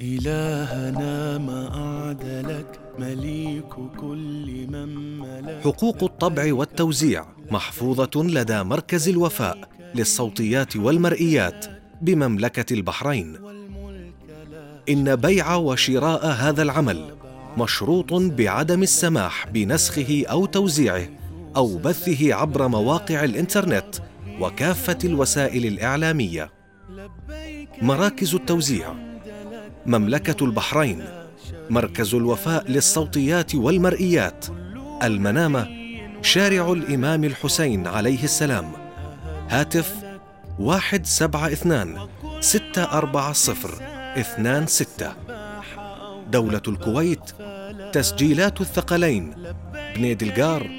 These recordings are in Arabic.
إلهنا ما أعدلك مليك كل من ملك حقوق الطبع والتوزيع محفوظة لدى مركز الوفاء للصوتيات والمرئيات بمملكة البحرين. إن بيع وشراء هذا العمل مشروط بعدم السماح بنسخه أو توزيعه أو بثه عبر مواقع الإنترنت وكافة الوسائل الإعلامية. مراكز التوزيع مملكة البحرين مركز الوفاء للصوتيات والمرئيات المنامة شارع الإمام الحسين عليه السلام. هاتف 172 640 26 دولة الكويت تسجيلات الثقلين. بنيد الجار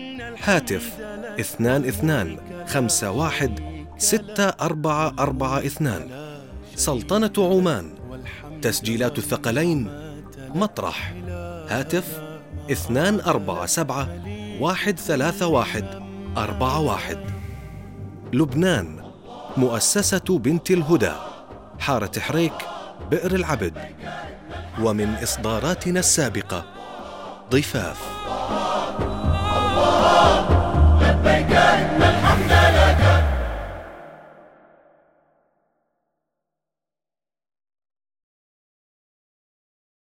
هاتف 2251-6442 سلطنة عمان تسجيلات الثقلين مطرح هاتف 247 131 41 لبنان مؤسسة بنت الهدى حارة حريك بئر العبد. ومن إصداراتنا السابقة ضفاف.